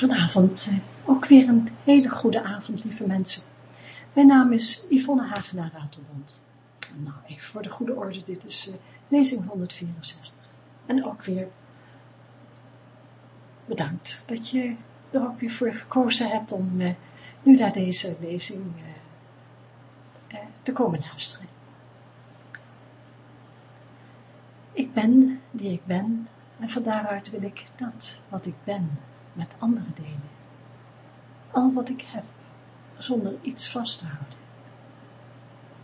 Vanavond eh, ook weer een hele goede avond, lieve mensen. Mijn naam is Yvonne Hagenaar Ratelbond. Nou, even voor de goede orde, dit is uh, lezing 164. En ook weer bedankt dat je er ook weer voor gekozen hebt om uh, nu naar deze lezing uh, te komen luisteren. Ik ben die ik ben en van daaruit wil ik dat wat ik ben met anderen delen. Al wat ik heb, zonder iets vast te houden.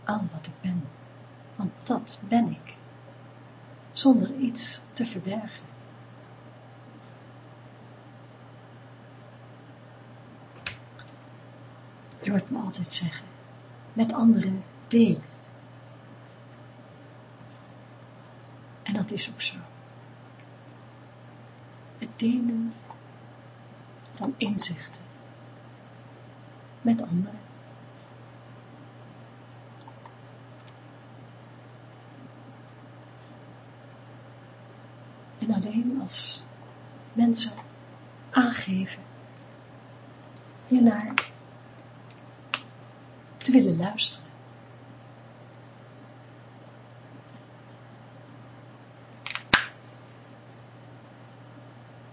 Al wat ik ben, want dat ben ik, zonder iets te verbergen. Je hoort me altijd zeggen, met anderen delen. En dat is ook zo. Het delen van inzichten met anderen. En alleen als mensen aangeven naar te willen luisteren.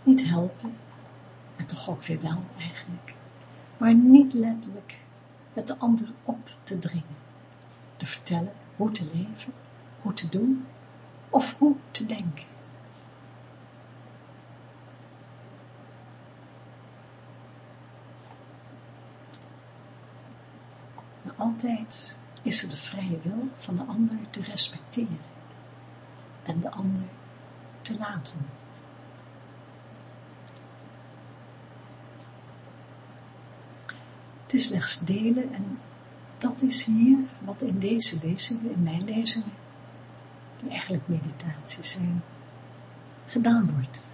Niet helpen, en toch ook weer wel eigenlijk, maar niet letterlijk het de ander op te dringen, te vertellen hoe te leven, hoe te doen of hoe te denken. Maar altijd is er de vrije wil van de ander te respecteren en de ander te laten. Is slechts delen en dat is hier wat in deze lezingen, in mijn lezingen, die eigenlijk meditaties zijn, gedaan wordt.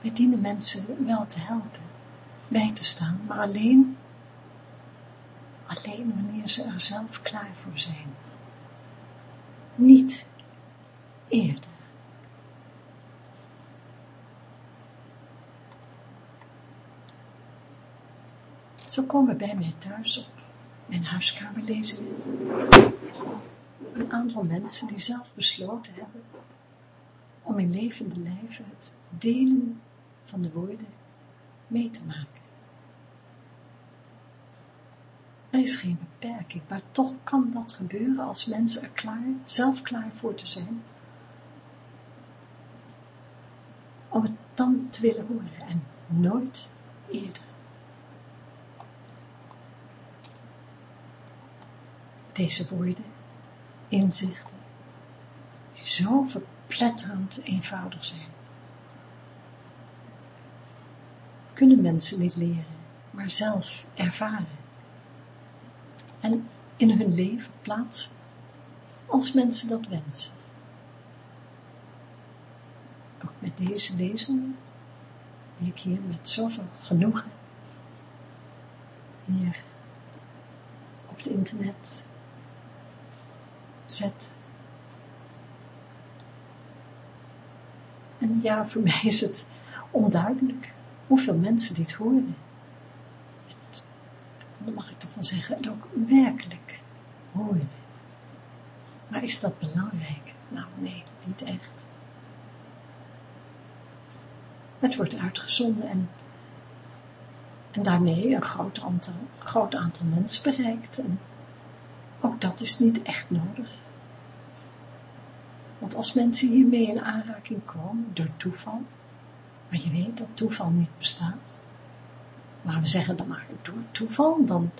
Wij dienen mensen wel te helpen, bij te staan, maar alleen, alleen wanneer ze er zelf klaar voor zijn. Niet eerder. Zo komen bij mij thuis op mijn huiskamerlezingen een aantal mensen die zelf besloten hebben om in levende lijven het delen van de woorden mee te maken. Er is geen beperking, maar toch kan dat gebeuren als mensen er klaar, zelf klaar voor te zijn, om het dan te willen horen en nooit eerder. Deze woorden, inzichten, die zo verpletterend eenvoudig zijn. Kunnen mensen niet leren, maar zelf ervaren. En in hun leven plaatsen, als mensen dat wensen. Ook met deze lezingen, die ik hier met zoveel genoegen hier op het internet zet. En ja, voor mij is het onduidelijk hoeveel mensen dit horen. Het, mag ik toch wel zeggen, het ook werkelijk horen. Maar is dat belangrijk? Nou nee, niet echt. Het wordt uitgezonden en, en daarmee een groot aantal, aantal mensen bereikt. Ook dat is niet echt nodig. Want als mensen hiermee in aanraking komen, door toeval, maar je weet dat toeval niet bestaat, maar we zeggen dan maar door toeval, dan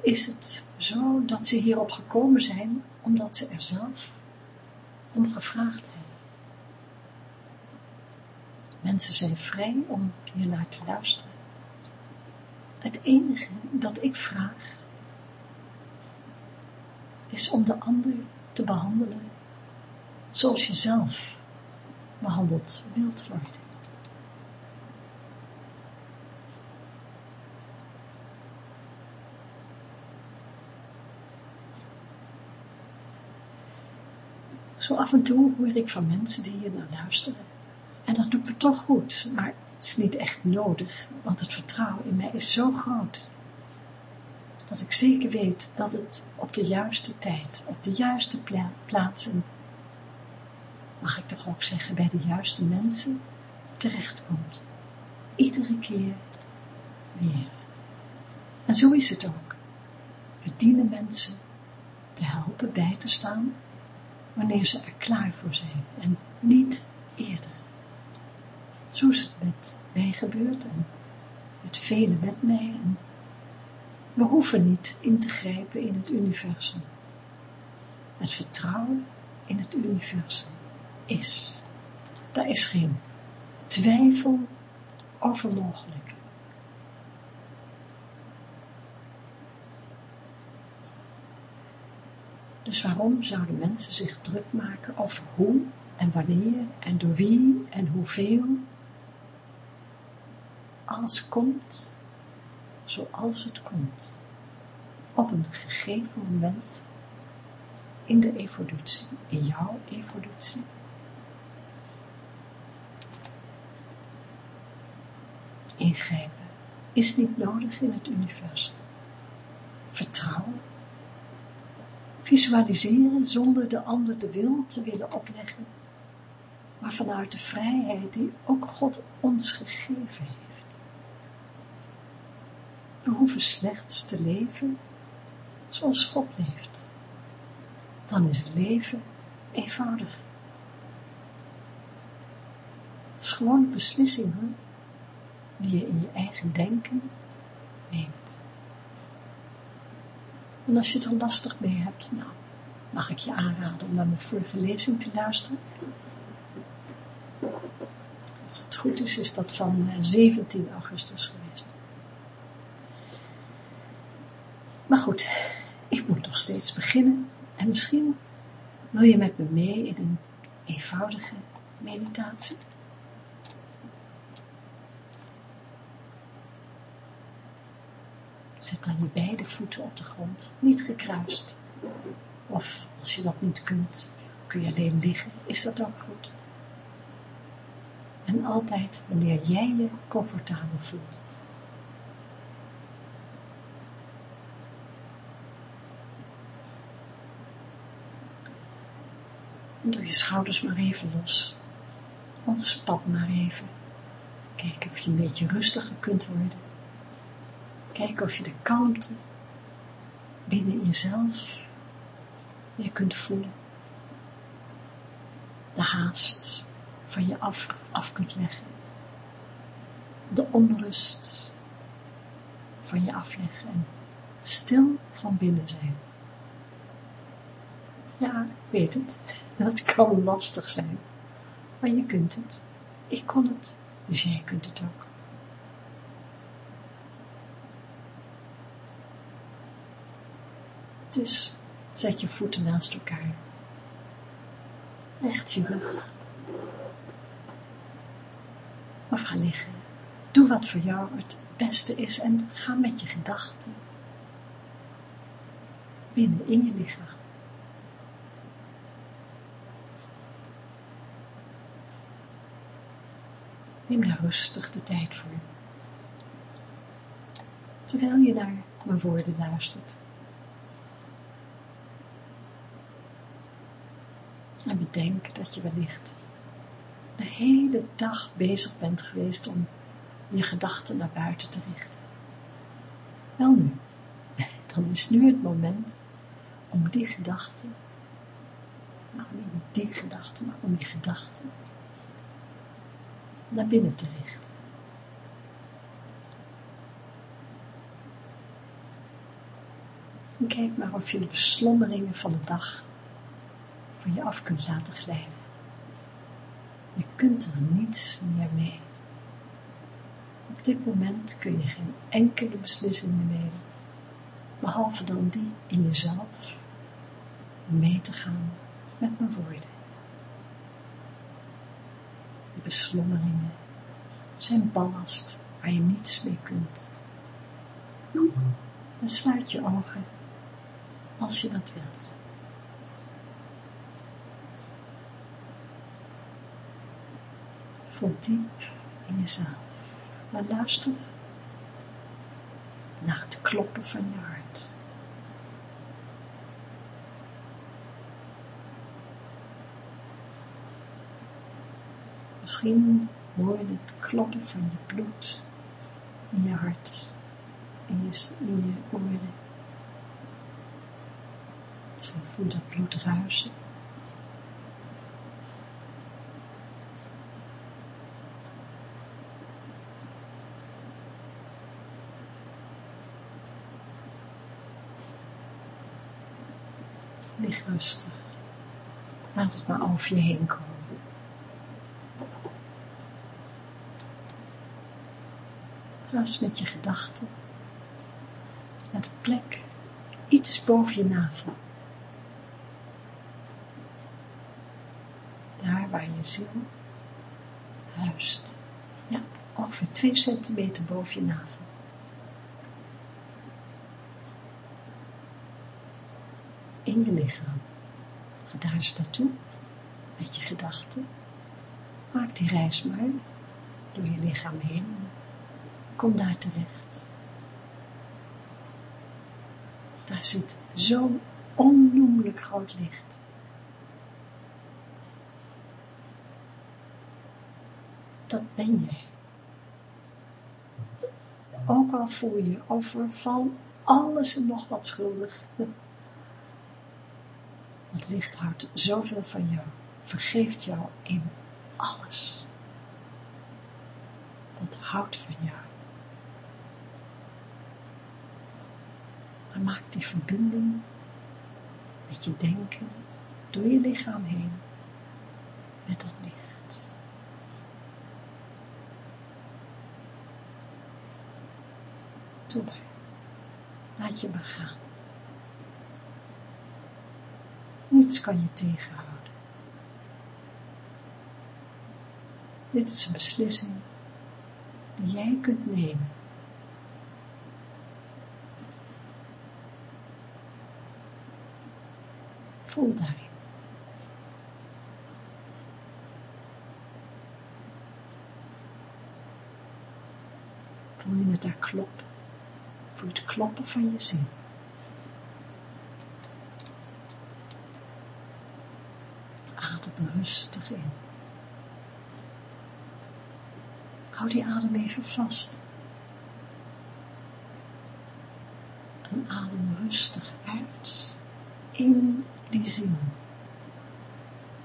is het zo dat ze hierop gekomen zijn, omdat ze er zelf om gevraagd hebben. Mensen zijn vrij om hier naar te luisteren. Het enige dat ik vraag, is om de ander te behandelen zoals je zelf behandeld wilt worden. Zo af en toe hoor ik van mensen die hier naar luisteren En dat doet me toch goed, maar het is niet echt nodig, want het vertrouwen in mij is zo groot, dat ik zeker weet dat het op de juiste tijd, op de juiste plaatsen, mag ik toch ook zeggen, bij de juiste mensen terechtkomt. Iedere keer weer. En zo is het ook. We dienen mensen te helpen bij te staan wanneer ze er klaar voor zijn en niet eerder. Zo is het met mij gebeurd en met velen met mij en we hoeven niet in te grijpen in het universum. Het vertrouwen in het universum is. Daar is geen twijfel over mogelijk. Dus waarom zouden mensen zich druk maken over hoe en wanneer en door wie en hoeveel? Alles komt zoals het komt, op een gegeven moment in de evolutie, in jouw evolutie. Ingrijpen is niet nodig in het universum. Vertrouwen. Visualiseren zonder de ander de wil te willen opleggen, maar vanuit de vrijheid die ook God ons gegeven heeft. We hoeven slechts te leven zoals God leeft. Dan is leven eenvoudig. Het is gewoon een beslissing die je in je eigen denken neemt. En als je het er lastig mee hebt, nou, mag ik je aanraden om naar mijn vorige lezing te luisteren. Als het goed is, is dat van 17 eh, augustus geweest. Maar goed, ik moet nog steeds beginnen en misschien wil je met me mee in een eenvoudige meditatie. Zet dan je beide voeten op de grond, niet gekruist. Of als je dat niet kunt, kun je alleen liggen, is dat ook goed. En altijd wanneer jij je comfortabel voelt. doe je schouders maar even los. Ontspan maar even. Kijk of je een beetje rustiger kunt worden. Kijk of je de kalmte binnen jezelf weer kunt voelen. De haast van je af, af kunt leggen. De onrust van je afleggen en stil van binnen zijn. Ja, ik weet het. Dat kan lastig zijn. Maar je kunt het. Ik kon het. Dus jij kunt het ook. Dus zet je voeten naast elkaar. Echt je rug. Of ga liggen. Doe wat voor jou het beste is en ga met je gedachten binnen in je lichaam. Neem daar rustig de tijd voor. Terwijl je naar mijn woorden luistert. En bedenk dat je wellicht de hele dag bezig bent geweest om je gedachten naar buiten te richten. Wel nu, dan is nu het moment om die gedachten, nou niet die gedachten, maar om die gedachten naar binnen te richten. En kijk maar of je de beslommeringen van de dag van je af kunt laten glijden. Je kunt er niets meer mee. Op dit moment kun je geen enkele beslissing meer nemen, behalve dan die in jezelf mee te gaan met mijn woorden beslommeringen zijn ballast waar je niets mee kunt. En sluit je ogen als je dat wilt. Voel diep in jezelf. Maar luister naar het kloppen van je hart. Misschien hoor je het kloppen van je bloed in je hart, in je, je oren. Zo voel dat bloed ruisen. Rustig. Laat het maar over je heen komen. Ga eens met je gedachten naar de plek iets boven je navel. Daar waar je ziel huist. Ja, ongeveer 2 centimeter boven je navel. In je lichaam. Ga daar eens naartoe, met je gedachten. Maak die reis maar door je lichaam heen. Kom daar terecht. Daar zit zo'n onnoemelijk groot licht. Dat ben jij. Ook al voel je over van alles en nog wat schuldig. Licht houdt zoveel van jou, vergeeft jou in alles. Dat houdt van jou. Dan maak die verbinding met je denken door je lichaam heen met dat licht. Toe Laat je maar gaan. Niets kan je tegenhouden. Dit is een beslissing die jij kunt nemen. Voel daarin. Voel je het daar kloppen? Voel je het kloppen van je zin? Rustig in. Hou die adem even vast. En adem rustig uit in die zin.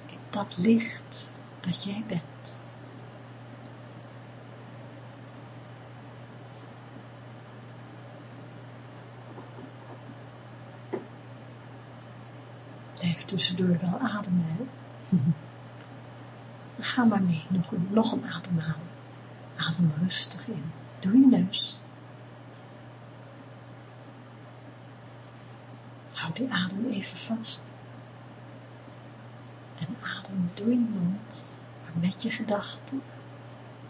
In dat licht dat jij bent. Blijf tussendoor wel ademen, hè? Ga maar mee, nog een, nog een ademhaling. Adem rustig in. Doe je neus. Houd die adem even vast. En adem door je mond, maar met je gedachten,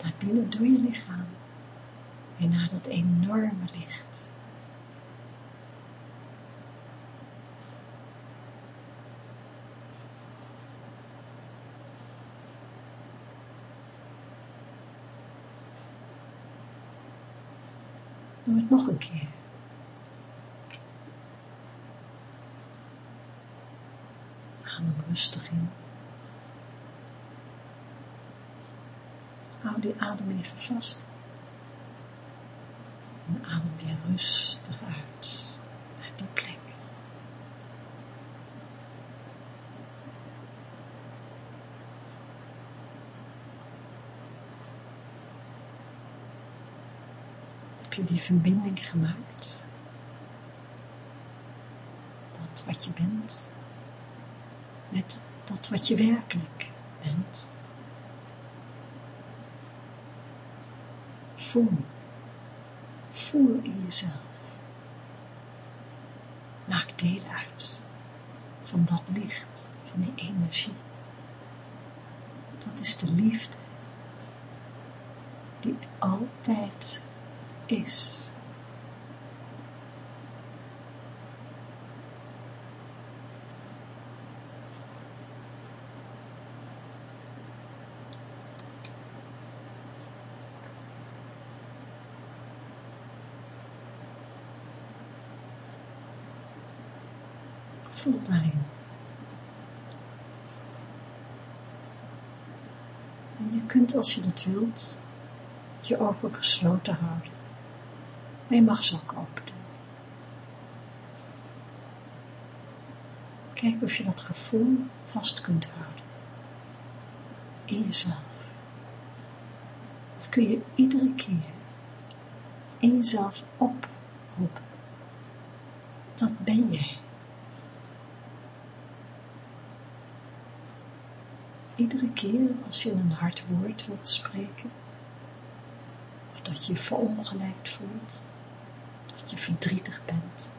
naar binnen door je lichaam. En naar dat enorme licht. Doe het nog een keer. Adem rustig in. Hou die adem even vast. En adem weer rustig uit naar die plek. Die verbinding gemaakt. Dat wat je bent, met dat wat je werkelijk bent. Voel, voel in jezelf. Maak deel uit van dat licht, van die energie. Dat is de liefde die altijd is. Voel daarin. En je kunt als je dat wilt, je ogen gesloten houden. Je mag ze ook open doen. Kijk of je dat gevoel vast kunt houden. In jezelf. Dat kun je iedere keer in jezelf oproepen. Dat ben jij. Iedere keer als je een hard woord wilt spreken, of dat je je verongelijkt voelt, dat je verdrietig bent,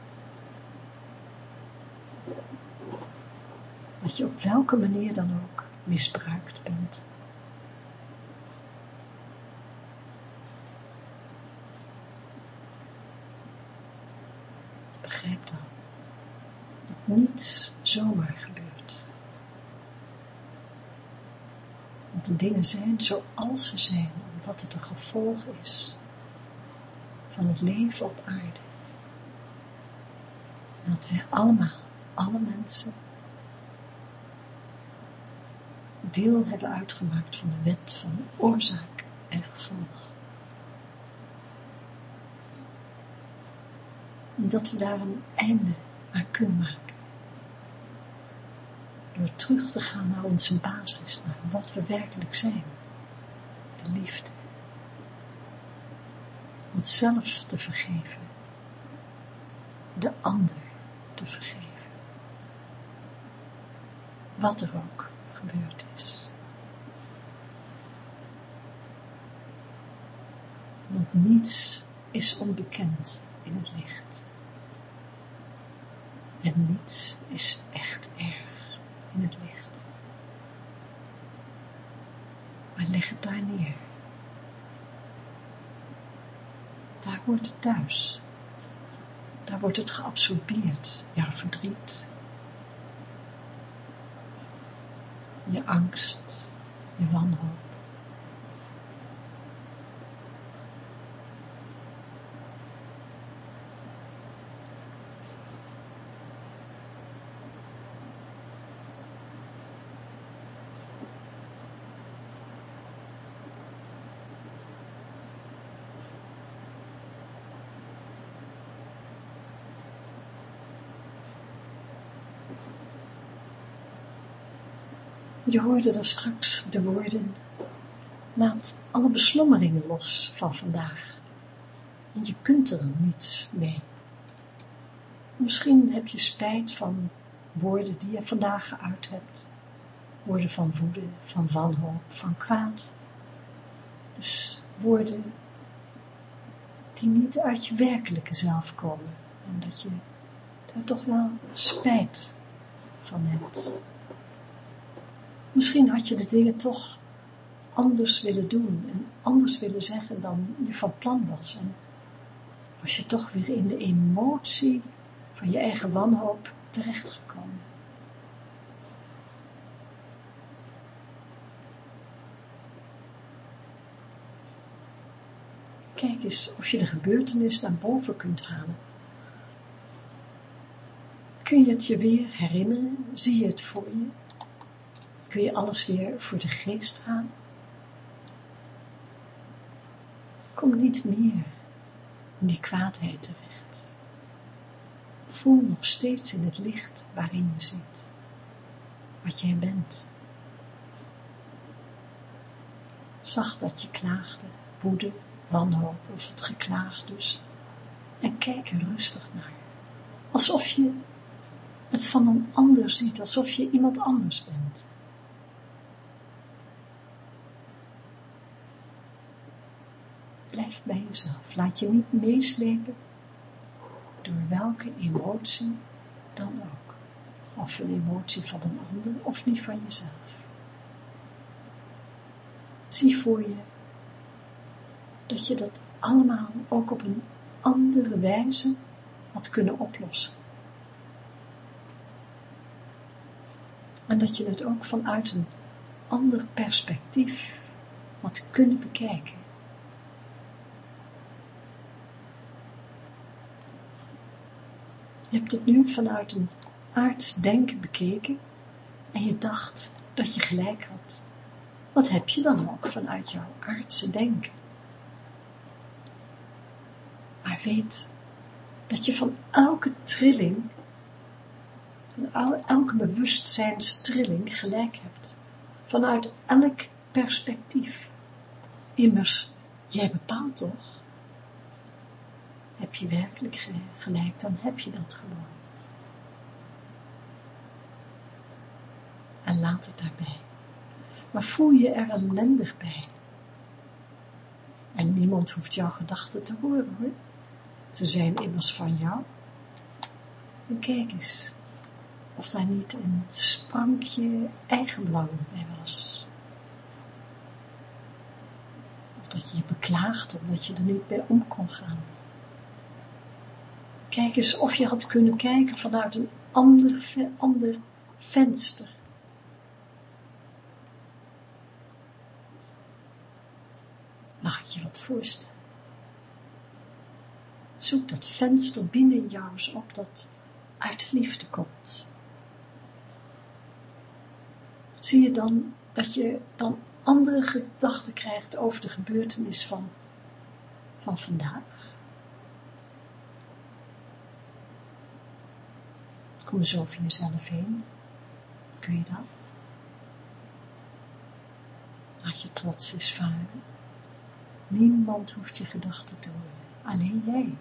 dat je op welke manier dan ook misbruikt bent. Begrijp dan dat niets zomaar gebeurt. Dat de dingen zijn zoals ze zijn, omdat het een gevolg is van het leven op aarde. Dat wij allemaal, alle mensen, deel hebben uitgemaakt van de wet van oorzaak en gevolg. En dat we daar een einde aan kunnen maken. Door terug te gaan naar onze basis, naar wat we werkelijk zijn. De liefde. Onszelf te vergeven. De ander te vergeven. Wat er ook gebeurd is. Want niets is onbekend in het licht. En niets is echt erg in het licht. Maar leg het daar neer. Wordt het thuis. Daar wordt het geabsorbeerd. Jouw verdriet, je angst, je wanhoop. Je hoorde daar straks de woorden, laat alle beslommeringen los van vandaag. En je kunt er niets mee. Misschien heb je spijt van woorden die je vandaag geuit hebt. Woorden van woede, van wanhoop, van kwaad. Dus woorden die niet uit je werkelijke zelf komen. En dat je daar toch wel spijt van hebt. Misschien had je de dingen toch anders willen doen en anders willen zeggen dan je van plan was. En was je toch weer in de emotie van je eigen wanhoop terechtgekomen. Kijk eens of je de gebeurtenis naar boven kunt halen. Kun je het je weer herinneren? Zie je het voor je? Kun je alles weer voor de geest halen. Kom niet meer in die kwaadheid terecht. Voel nog steeds in het licht waarin je zit, wat jij bent. Zag dat je klaagde, woede, wanhoop of het geklaag dus, en kijk er rustig naar, alsof je het van een ander ziet, alsof je iemand anders bent. Bij jezelf. Laat je niet meeslepen door welke emotie dan ook. Of een emotie van een ander of die van jezelf. Zie voor je dat je dat allemaal ook op een andere wijze had kunnen oplossen. En dat je het ook vanuit een ander perspectief had kunnen bekijken. Je hebt het nu vanuit een aards denken bekeken en je dacht dat je gelijk had. Wat heb je dan ook vanuit jouw aardse denken? Maar weet dat je van elke trilling, van elke bewustzijnstrilling gelijk hebt. Vanuit elk perspectief. Immers, jij bepaalt toch? Heb je werkelijk gelijk, dan heb je dat gewoon. En laat het daarbij. Maar voel je er ellendig bij. En niemand hoeft jouw gedachten te horen hoor. Ze zijn immers van jou. En kijk eens, of daar niet een sprankje eigenbelang bij was. Of dat je je beklaagt omdat je er niet bij om kon gaan. Kijk eens of je had kunnen kijken vanuit een ander, ander venster. Mag ik je wat voorstellen? Zoek dat venster binnen jou op dat uit liefde komt. Zie je dan dat je dan andere gedachten krijgt over de gebeurtenis van, van vandaag? Kom zo over jezelf heen. Kun je dat? Laat je trots eens varen. Niemand hoeft je gedachten te horen. Alleen jij.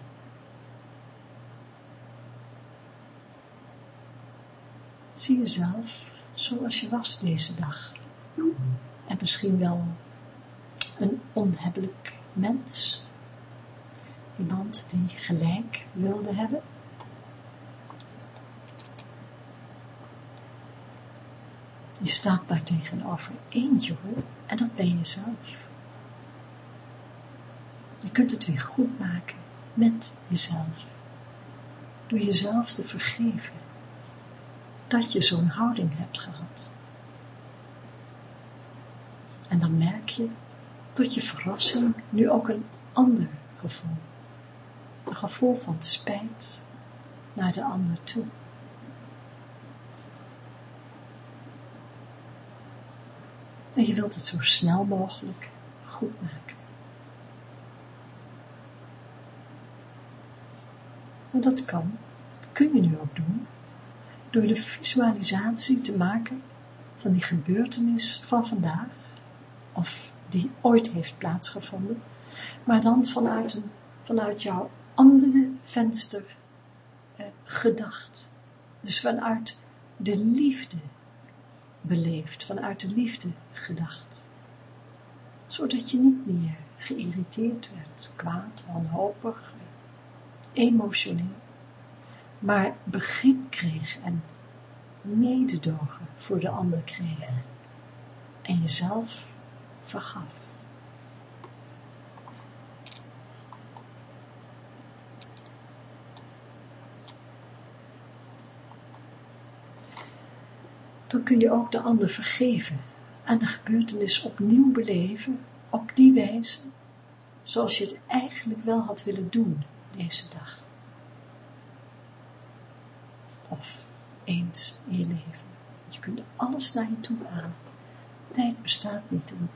Zie jezelf zoals je was deze dag. En misschien wel een onhebbelijk mens. Iemand die gelijk wilde hebben. Je staat maar tegenover eentje hoor, en dat ben je zelf. Je kunt het weer goed maken met jezelf. Door jezelf te vergeven dat je zo'n houding hebt gehad. En dan merk je tot je verrassing nu ook een ander gevoel. Een gevoel van spijt naar de ander toe. En je wilt het zo snel mogelijk goed maken. En dat kan, dat kun je nu ook doen, door de visualisatie te maken van die gebeurtenis van vandaag, of die ooit heeft plaatsgevonden, maar dan vanuit, een, vanuit jouw andere venster eh, gedacht. Dus vanuit de liefde beleefd, vanuit de liefde gedacht. Zodat je niet meer geïrriteerd werd, kwaad, wanhopig, emotioneel, maar begrip kreeg en mededogen voor de ander kreeg en jezelf vergaf. Dan kun je ook de ander vergeven en de gebeurtenis opnieuw beleven op die wijze zoals je het eigenlijk wel had willen doen deze dag. Of eens in je leven. Je kunt alles naar je toe aan. Tijd bestaat niet. En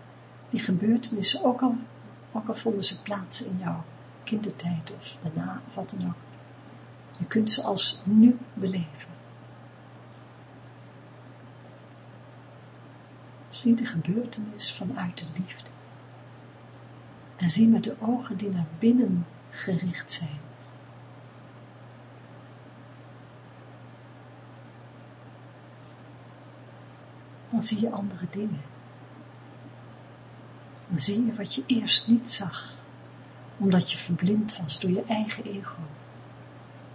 die gebeurtenissen, ook al, ook al vonden ze plaats in jouw kindertijd of daarna of wat dan ook. Je kunt ze als nu beleven. Zie de gebeurtenis vanuit de liefde. En zie met de ogen die naar binnen gericht zijn. Dan zie je andere dingen. Dan zie je wat je eerst niet zag, omdat je verblind was door je eigen ego.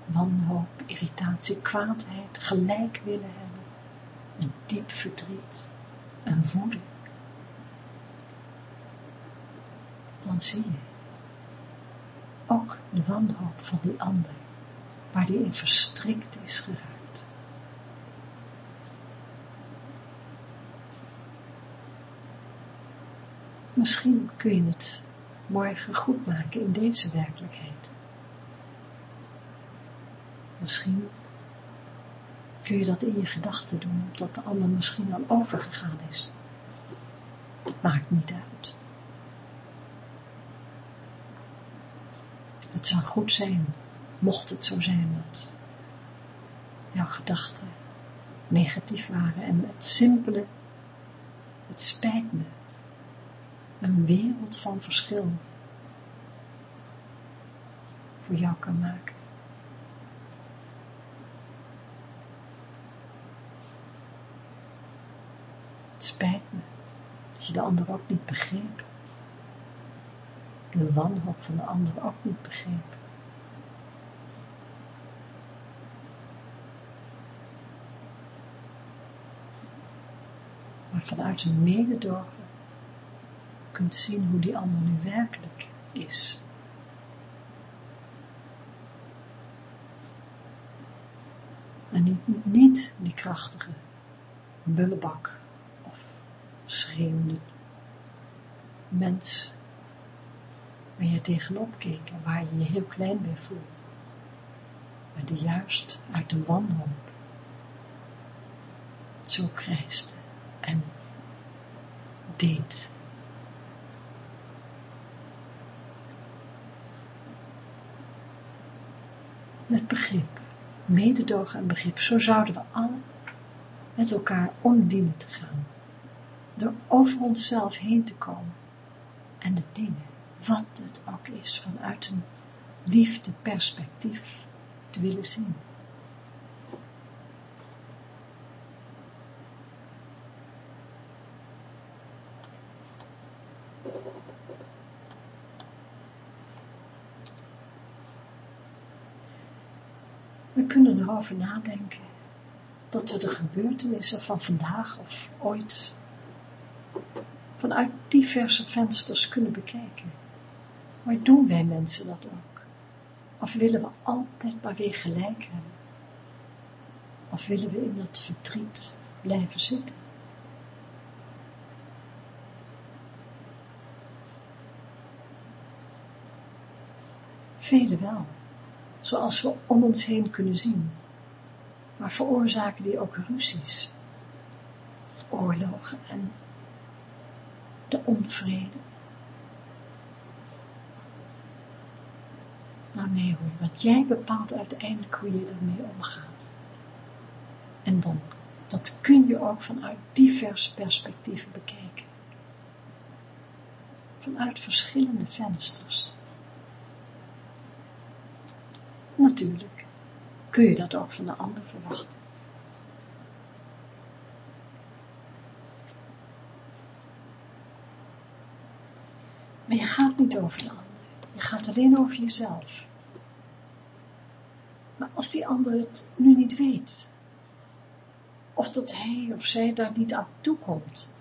Wanhoop, irritatie, kwaadheid, gelijk willen hebben, een diep verdriet en voeding, dan zie je ook de wanhoop van die ander, waar die in verstrikt is geraakt. Misschien kun je het morgen goed maken in deze werkelijkheid. Misschien kun je dat in je gedachten doen, omdat de ander misschien al overgegaan is. Het maakt niet uit. Het zou goed zijn, mocht het zo zijn dat jouw gedachten negatief waren en het simpele, het spijt me, een wereld van verschil voor jou kan maken. Het spijt me dat je de ander ook niet begreep. De wanhoop van de ander ook niet begreep. Maar vanuit een mededogen kunt zien hoe die ander nu werkelijk is. En niet, die krachtige bullebak of schreeuwende mens waar je tegenop keek en waar je je heel klein bij voelde. Maar die juist uit de wanhoop zo krijste en deed. Met begrip mededogen en begrip. Zo zouden we allen met elkaar omdienen te gaan. Door over onszelf heen te komen. En de dingen, wat het ook is, vanuit een liefde perspectief te willen zien. kunnen erover nadenken dat we de gebeurtenissen van vandaag of ooit vanuit diverse vensters kunnen bekijken. Maar doen wij mensen dat ook? Of willen we altijd maar weer gelijk hebben? Of willen we in dat verdriet blijven zitten? Velen wel zoals we om ons heen kunnen zien. Maar veroorzaken die ook ruzies, oorlogen en de onvrede. Nou nee hoor, want jij bepaalt uiteindelijk hoe je ermee omgaat. En dan, dat kun je ook vanuit diverse perspectieven bekijken. Vanuit verschillende vensters. Natuurlijk kun je dat ook van de ander verwachten. Maar je gaat niet over de ander. Je gaat alleen over jezelf. Maar als die ander het nu niet weet, of dat hij of zij daar niet aan toe komt,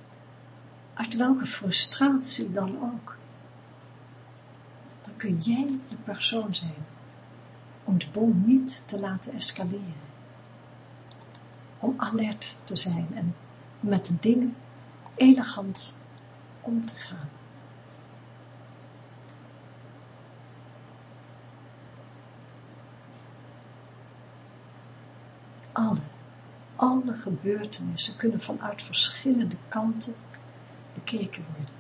uit welke frustratie dan ook, dan kun jij de persoon zijn om de bom niet te laten escaleren. Om alert te zijn en met de dingen elegant om te gaan. Alle, alle gebeurtenissen kunnen vanuit verschillende kanten bekeken worden.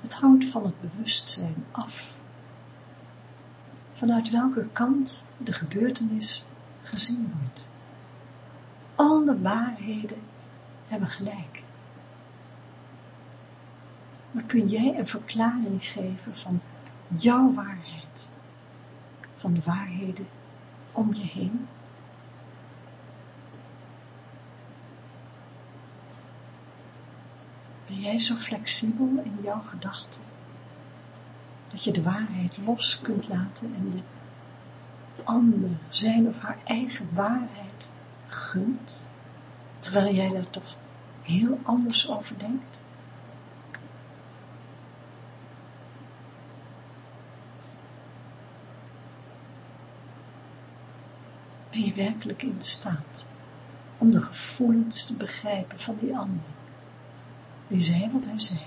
Het hangt van het bewustzijn af vanuit welke kant de gebeurtenis gezien wordt. Alle waarheden hebben gelijk. Maar kun jij een verklaring geven van jouw waarheid, van de waarheden om je heen? Ben jij zo flexibel in jouw gedachten? dat je de waarheid los kunt laten en de ander zijn of haar eigen waarheid gunt, terwijl jij daar toch heel anders over denkt? Ben je werkelijk in staat om de gevoelens te begrijpen van die ander, die zei wat hij zei,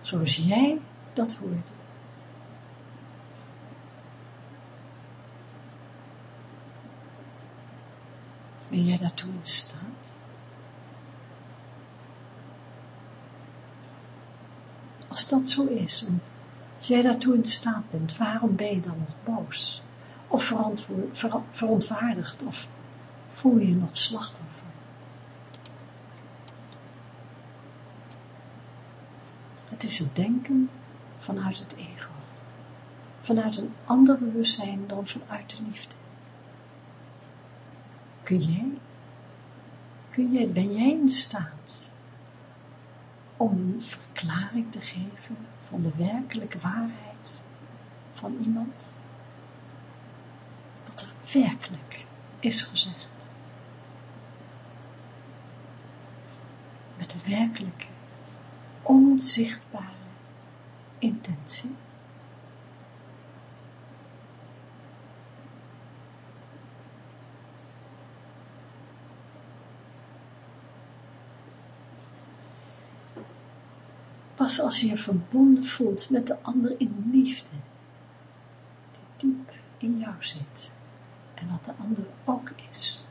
zoals jij dat hoorde. Ben jij daartoe in staat? Als dat zo is, en als jij daartoe in staat bent, waarom ben je dan nog boos? Of verontwaardigd, of voel je je nog slachtoffer? Het is het denken vanuit het ego. Vanuit een ander bewustzijn dan vanuit de liefde. Kun jij, kun jij, ben jij in staat om een verklaring te geven van de werkelijke waarheid van iemand? Wat er werkelijk is gezegd. Met de werkelijke, onzichtbare intentie. Pas als je je verbonden voelt met de ander in liefde, die diep in jou zit en wat de ander ook is,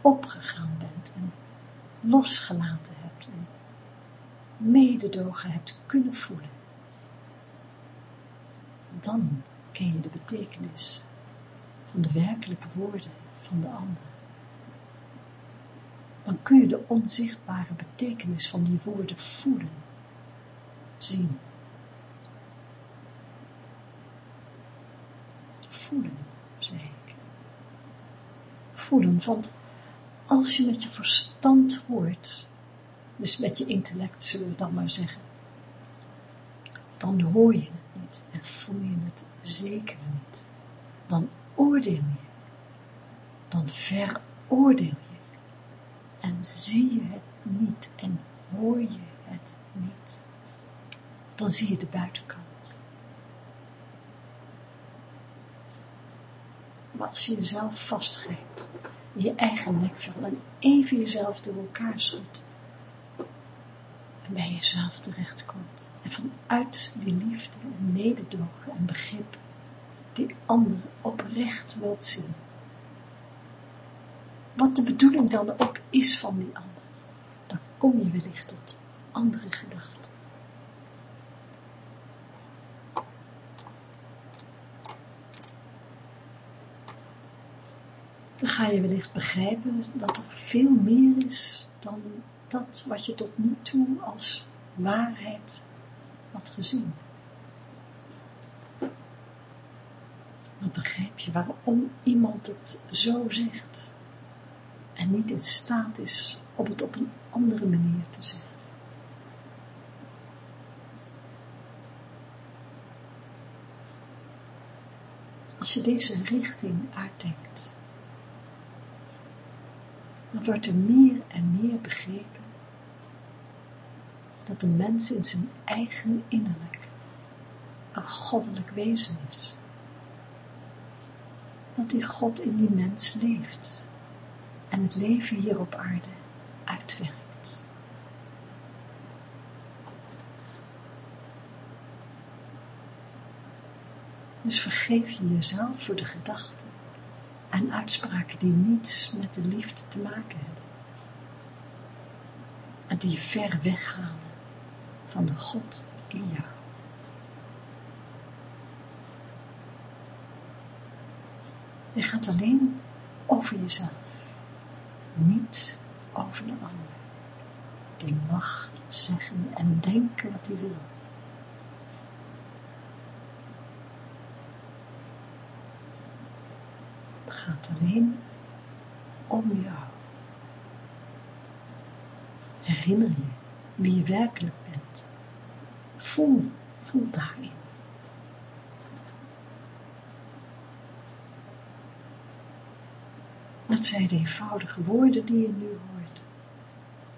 opgegaan bent en losgelaten hebt en mededogen hebt kunnen voelen, dan ken je de betekenis van de werkelijke woorden van de ander dan kun je de onzichtbare betekenis van die woorden voelen, zien. Voelen, zei ik. Voelen, want als je met je verstand hoort, dus met je intellect zullen we dan maar zeggen, dan hoor je het niet en voel je het zeker niet. Dan oordeel je, dan veroordeel je en zie je het niet en hoor je het niet, dan zie je de buitenkant. Maar als je jezelf vastgrijpt, je eigen nekvel en even jezelf door elkaar schudt, en bij jezelf terechtkomt, en vanuit die liefde en mededogen en begrip, die ander oprecht wilt zien, wat de bedoeling dan ook is van die ander, dan kom je wellicht tot andere gedachten. Dan ga je wellicht begrijpen dat er veel meer is dan dat wat je tot nu toe als waarheid had gezien. Dan begrijp je waarom iemand het zo zegt en niet in staat is om het op een andere manier te zeggen. Als je deze richting uitdenkt, dan wordt er meer en meer begrepen dat de mens in zijn eigen innerlijk een goddelijk wezen is. Dat die God in die mens leeft en het leven hier op aarde uitwerkt. Dus vergeef je jezelf voor de gedachten en uitspraken die niets met de liefde te maken hebben. En die je ver weghalen van de God in jou. Je gaat alleen over jezelf niet over de ander. Die mag zeggen en denken wat hij wil. Gaat alleen om jou. Herinner je wie je werkelijk bent. Voel, voel daarin. Het zijn de eenvoudige woorden die je nu hoort.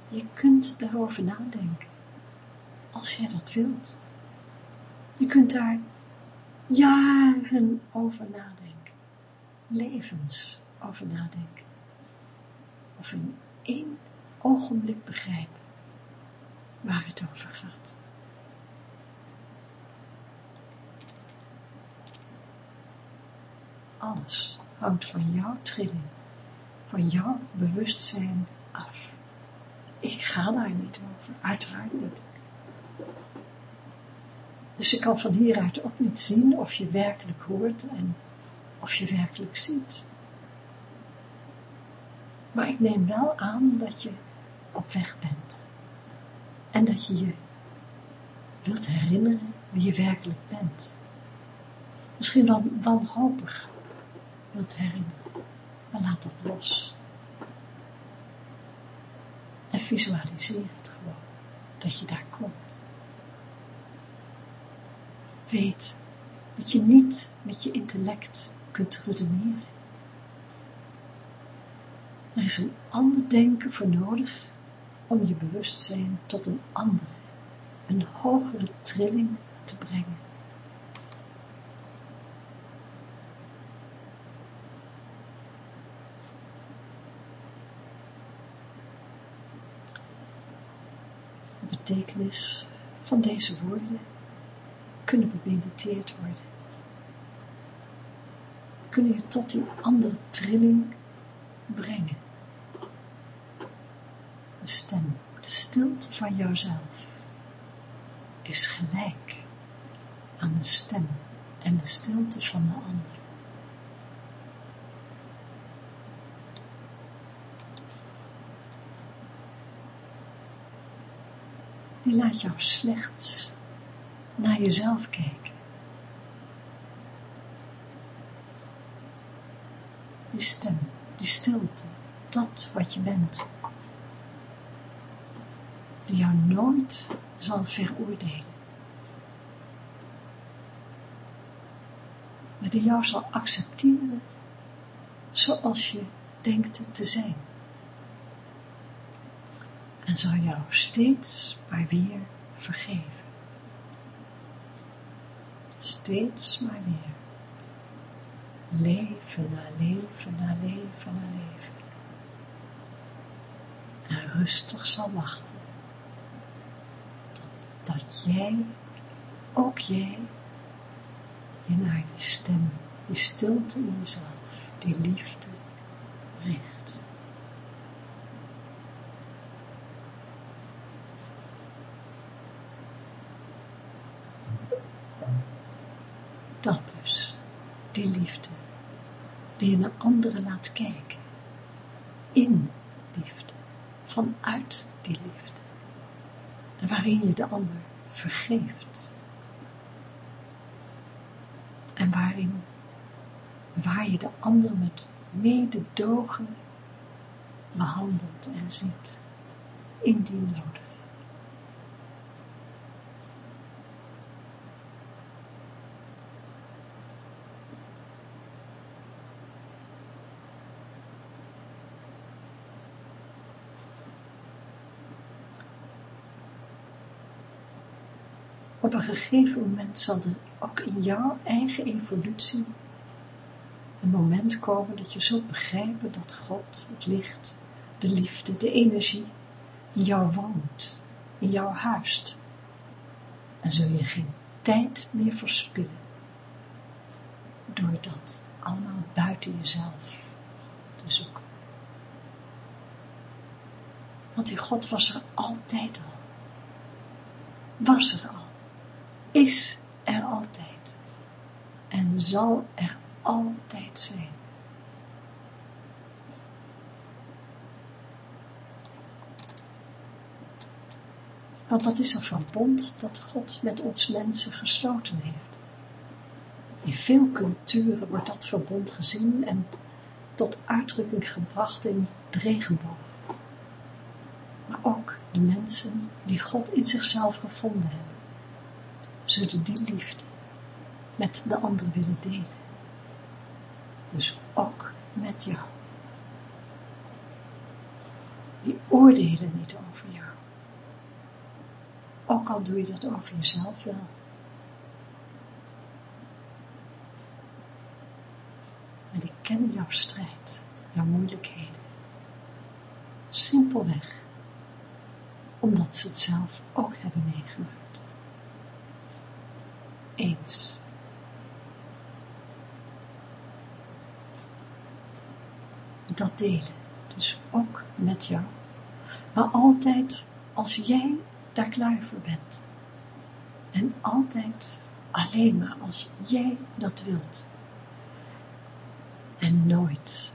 Je kunt daarover nadenken, als jij dat wilt. Je kunt daar jaren over nadenken, levens over nadenken. Of in één ogenblik begrijpen waar het over gaat. Alles hangt van jouw trilling, van jouw bewustzijn af. Ik ga daar niet over, uiteraard niet. Dus je kan van hieruit ook niet zien of je werkelijk hoort en of je werkelijk ziet. Maar ik neem wel aan dat je op weg bent. En dat je je wilt herinneren wie je werkelijk bent. Misschien wel wanhopig wilt herinneren, maar laat dat los. En visualiseer het gewoon, dat je daar komt. Weet dat je niet met je intellect kunt redeneren. Er is een ander denken voor nodig om je bewustzijn tot een andere, een hogere trilling te brengen. De betekenis van deze woorden kunnen bemediteerd worden. Kunnen je tot die andere trilling brengen. De stem, de stilte van jouzelf is gelijk aan de stem en de stilte van de ander. Die laat jou slechts naar jezelf kijken. Die stem, die stilte, dat wat je bent, die jou nooit zal veroordelen. Maar die jou zal accepteren zoals je denkt te zijn. En zal jou steeds maar weer vergeven steeds maar weer. Leven na leven na leven na leven. En rustig zal wachten. Tot, dat jij, ook jij, je naar die stem, die stilte in jezelf, die liefde richt. Dat dus, die liefde, die je naar anderen laat kijken, in liefde, vanuit die liefde, waarin je de ander vergeeft, en waarin, waar je de ander met mededogen behandelt en ziet, indien nodig. Op een gegeven moment zal er ook in jouw eigen evolutie een moment komen dat je zult begrijpen dat God, het licht, de liefde, de energie in jou woont, in jou huist. En zul je geen tijd meer verspillen door dat allemaal buiten jezelf te zoeken. Want die God was er altijd al. Was er al is er altijd en zal er altijd zijn. Want dat is een verbond dat God met ons mensen gesloten heeft. In veel culturen wordt dat verbond gezien en tot uitdrukking gebracht in de regenboog. Maar ook de mensen die God in zichzelf gevonden hebben zullen die liefde met de ander willen delen. Dus ook met jou. Die oordelen niet over jou. Ook al doe je dat over jezelf wel. Maar die kennen jouw strijd, jouw moeilijkheden. Simpelweg, omdat ze het zelf ook hebben meegemaakt eens. dat delen. Dus ook met jou. Maar altijd als jij daar klaar voor bent. En altijd alleen maar als jij dat wilt. En nooit,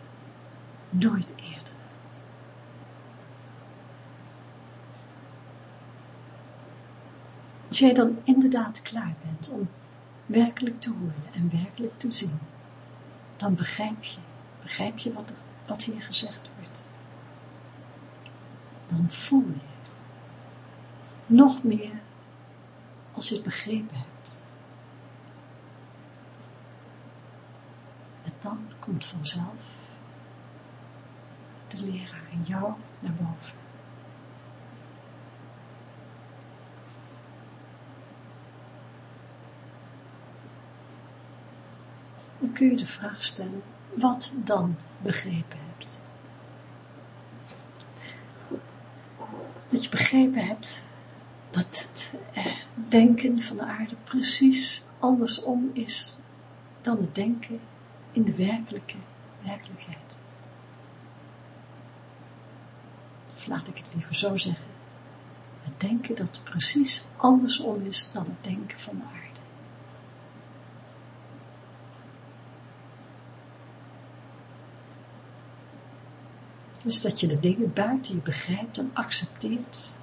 nooit eerder. Als jij dan inderdaad klaar bent om werkelijk te horen en werkelijk te zien, dan begrijp je, begrijp je wat, er, wat hier gezegd wordt. Dan voel je nog meer als je het begrepen hebt. En dan komt vanzelf de leraar in jou naar boven. Dan kun je de vraag stellen, wat dan begrepen hebt. Dat je begrepen hebt dat het eh, denken van de aarde precies andersom is dan het denken in de werkelijke werkelijkheid. Of laat ik het liever zo zeggen, het denken dat precies andersom is dan het denken van de aarde. Dus dat je de dingen buiten je begrijpt en accepteert.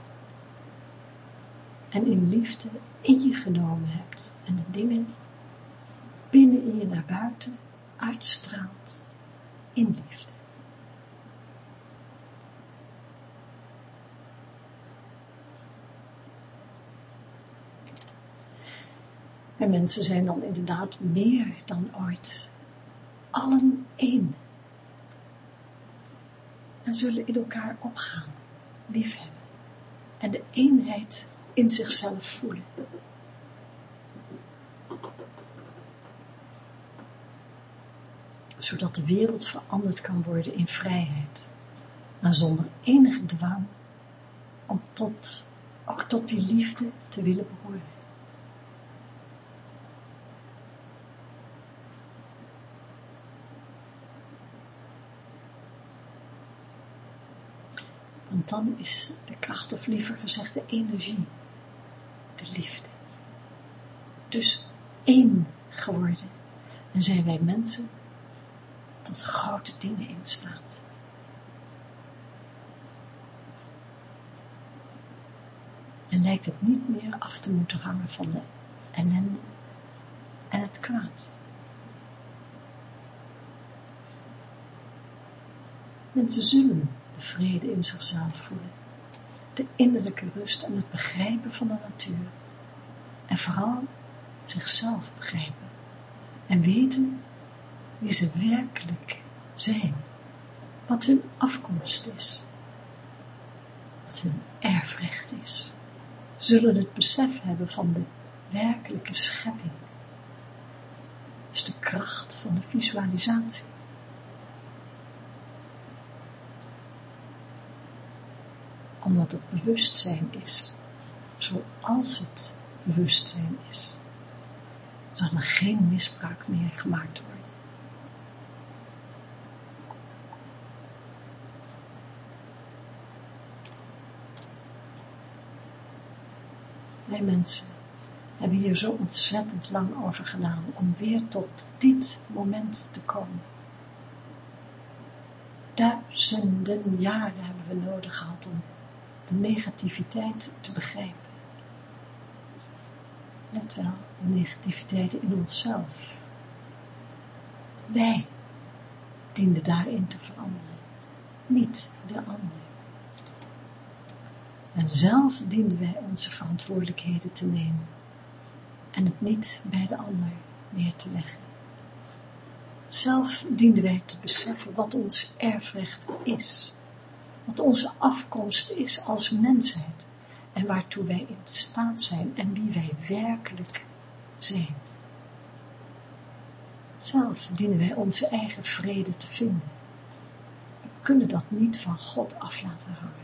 En in liefde in je genomen hebt. En de dingen binnen in je naar buiten uitstraalt in liefde. En mensen zijn dan inderdaad meer dan ooit allen één en zullen in elkaar opgaan, liefhebben en de eenheid in zichzelf voelen. Zodat de wereld veranderd kan worden in vrijheid, maar zonder enige dwang om tot, ook tot die liefde te willen behoren. Dan is de kracht, of liever gezegd de energie, de liefde. Dus één geworden. En zijn wij mensen tot grote dingen in staat. En lijkt het niet meer af te moeten hangen van de ellende en het kwaad. Mensen zullen de vrede in zichzelf voelen, de innerlijke rust en het begrijpen van de natuur, en vooral zichzelf begrijpen. En weten wie ze werkelijk zijn, wat hun afkomst is, wat hun erfrecht is, zullen het besef hebben van de werkelijke schepping, dus de kracht van de visualisatie. Omdat het bewustzijn is, zoals het bewustzijn is, zal er geen misbruik meer gemaakt worden. Wij mensen hebben hier zo ontzettend lang over gedaan om weer tot dit moment te komen. Duizenden jaren hebben we nodig gehad om de negativiteit te begrijpen. Let wel, de negativiteit in onszelf. Wij dienden daarin te veranderen, niet de ander. En zelf dienden wij onze verantwoordelijkheden te nemen en het niet bij de ander neer te leggen. Zelf dienden wij te beseffen wat ons erfrecht is wat onze afkomst is als mensheid en waartoe wij in staat zijn en wie wij werkelijk zijn. Zelf dienen wij onze eigen vrede te vinden. We kunnen dat niet van God af laten hangen.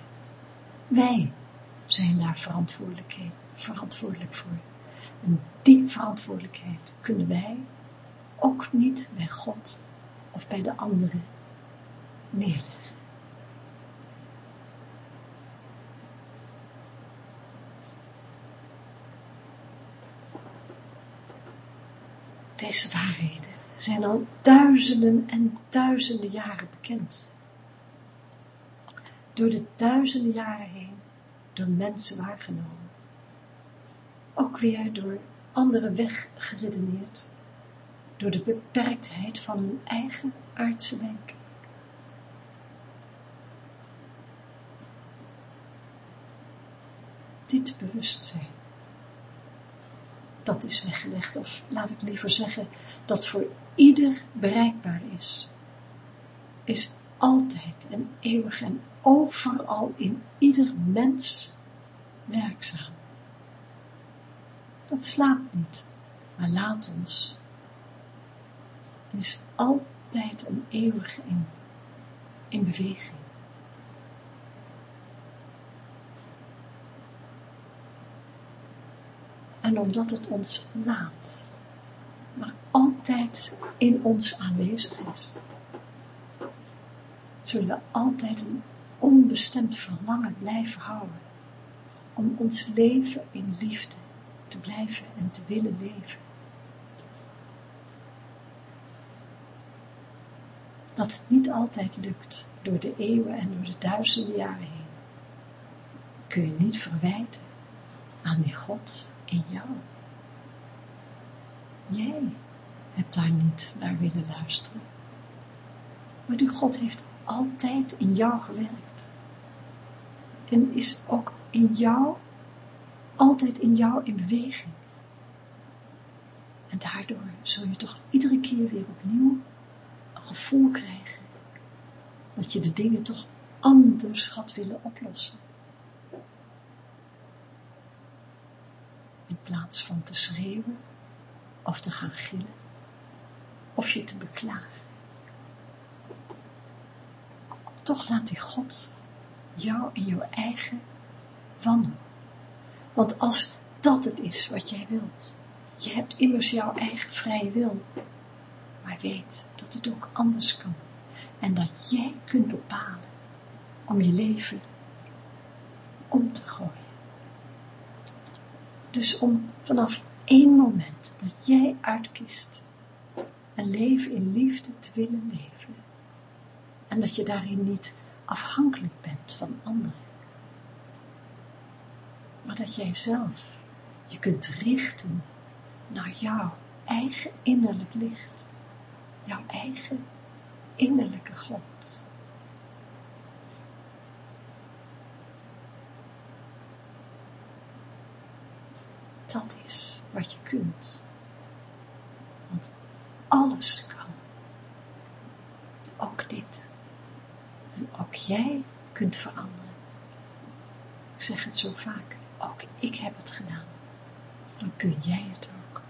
Wij zijn daar verantwoordelijk voor. En die verantwoordelijkheid kunnen wij ook niet bij God of bij de anderen neerleggen. Deze waarheden zijn al duizenden en duizenden jaren bekend. Door de duizenden jaren heen door mensen waargenomen. Ook weer door anderen weggeredeneerd door de beperktheid van hun eigen aardse denken. Dit bewustzijn, dat is weggelegd, of laat ik liever zeggen, dat voor ieder bereikbaar is, is altijd en eeuwig en overal in ieder mens werkzaam. Dat slaapt niet, maar laat ons is altijd een eeuwige in, in beweging. En omdat het ons laat, maar altijd in ons aanwezig is, zullen we altijd een onbestemd verlangen blijven houden om ons leven in liefde te blijven en te willen leven. dat het niet altijd lukt door de eeuwen en door de duizenden jaren heen. Kun je niet verwijten aan die God in jou. Jij hebt daar niet naar willen luisteren. Maar die God heeft altijd in jou gewerkt. En is ook in jou, altijd in jou in beweging. En daardoor zul je toch iedere keer weer opnieuw gevoel krijgen dat je de dingen toch anders had willen oplossen. Plaats van te schreeuwen of te gaan gillen of je te beklagen. Toch laat die God jou in jouw eigen wandelen. Want als dat het is wat jij wilt, je hebt immers jouw eigen vrije wil, maar weet dat het ook anders kan. En dat jij kunt bepalen om je leven om te gooien. Dus om vanaf één moment dat jij uitkiest een leven in liefde te willen leven. En dat je daarin niet afhankelijk bent van anderen. Maar dat jij zelf je kunt richten naar jouw eigen innerlijk licht jouw eigen innerlijke God. Dat is wat je kunt. Want alles kan. Ook dit. En ook jij kunt veranderen. Ik zeg het zo vaak. Ook ik heb het gedaan. Dan kun jij het ook.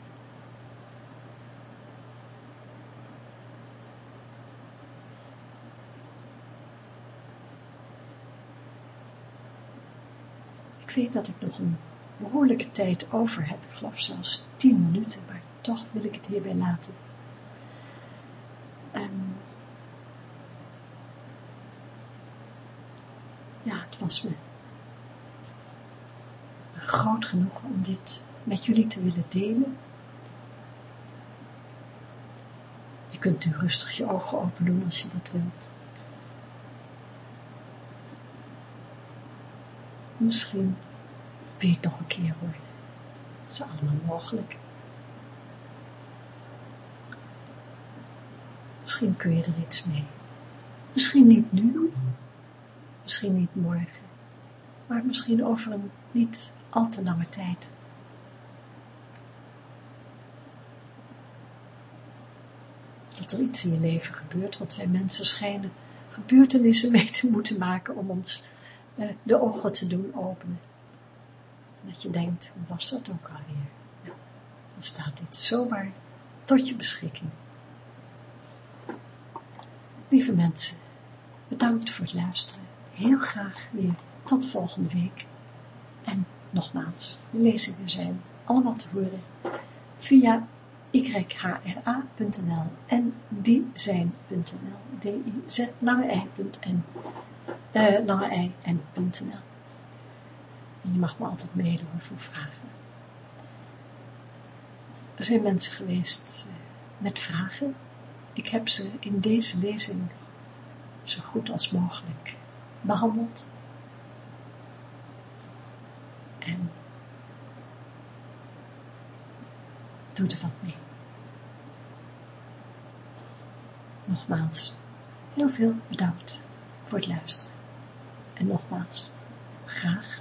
Ik weet dat ik nog een behoorlijke tijd over heb, ik geloof zelfs tien minuten, maar toch wil ik het hierbij laten. En ja, het was me groot genoeg om dit met jullie te willen delen. Je kunt nu rustig je ogen open doen als je dat wilt. Misschien het nog een keer horen. Dat is allemaal mogelijk. Misschien kun je er iets mee. Misschien niet nu, misschien niet morgen, maar misschien over een niet al te lange tijd. Dat er iets in je leven gebeurt, want wij mensen schijnen gebeurtenissen mee te moeten maken om ons eh, de ogen te doen openen. Dat je denkt, was dat ook alweer? Ja, dan staat dit zomaar tot je beschikking. Lieve mensen, bedankt voor het luisteren. Heel graag weer tot volgende week. En nogmaals, lezingen zijn allemaal te horen via yhra.nl en diezijn.nl d-i-z lange i.n uh, lange i en.nl en je mag me altijd meedoen voor vragen. Er zijn mensen geweest uh, met vragen. Ik heb ze in deze lezing zo goed als mogelijk behandeld. En doe er wat mee. Nogmaals, heel veel bedankt voor het luisteren. En nogmaals, graag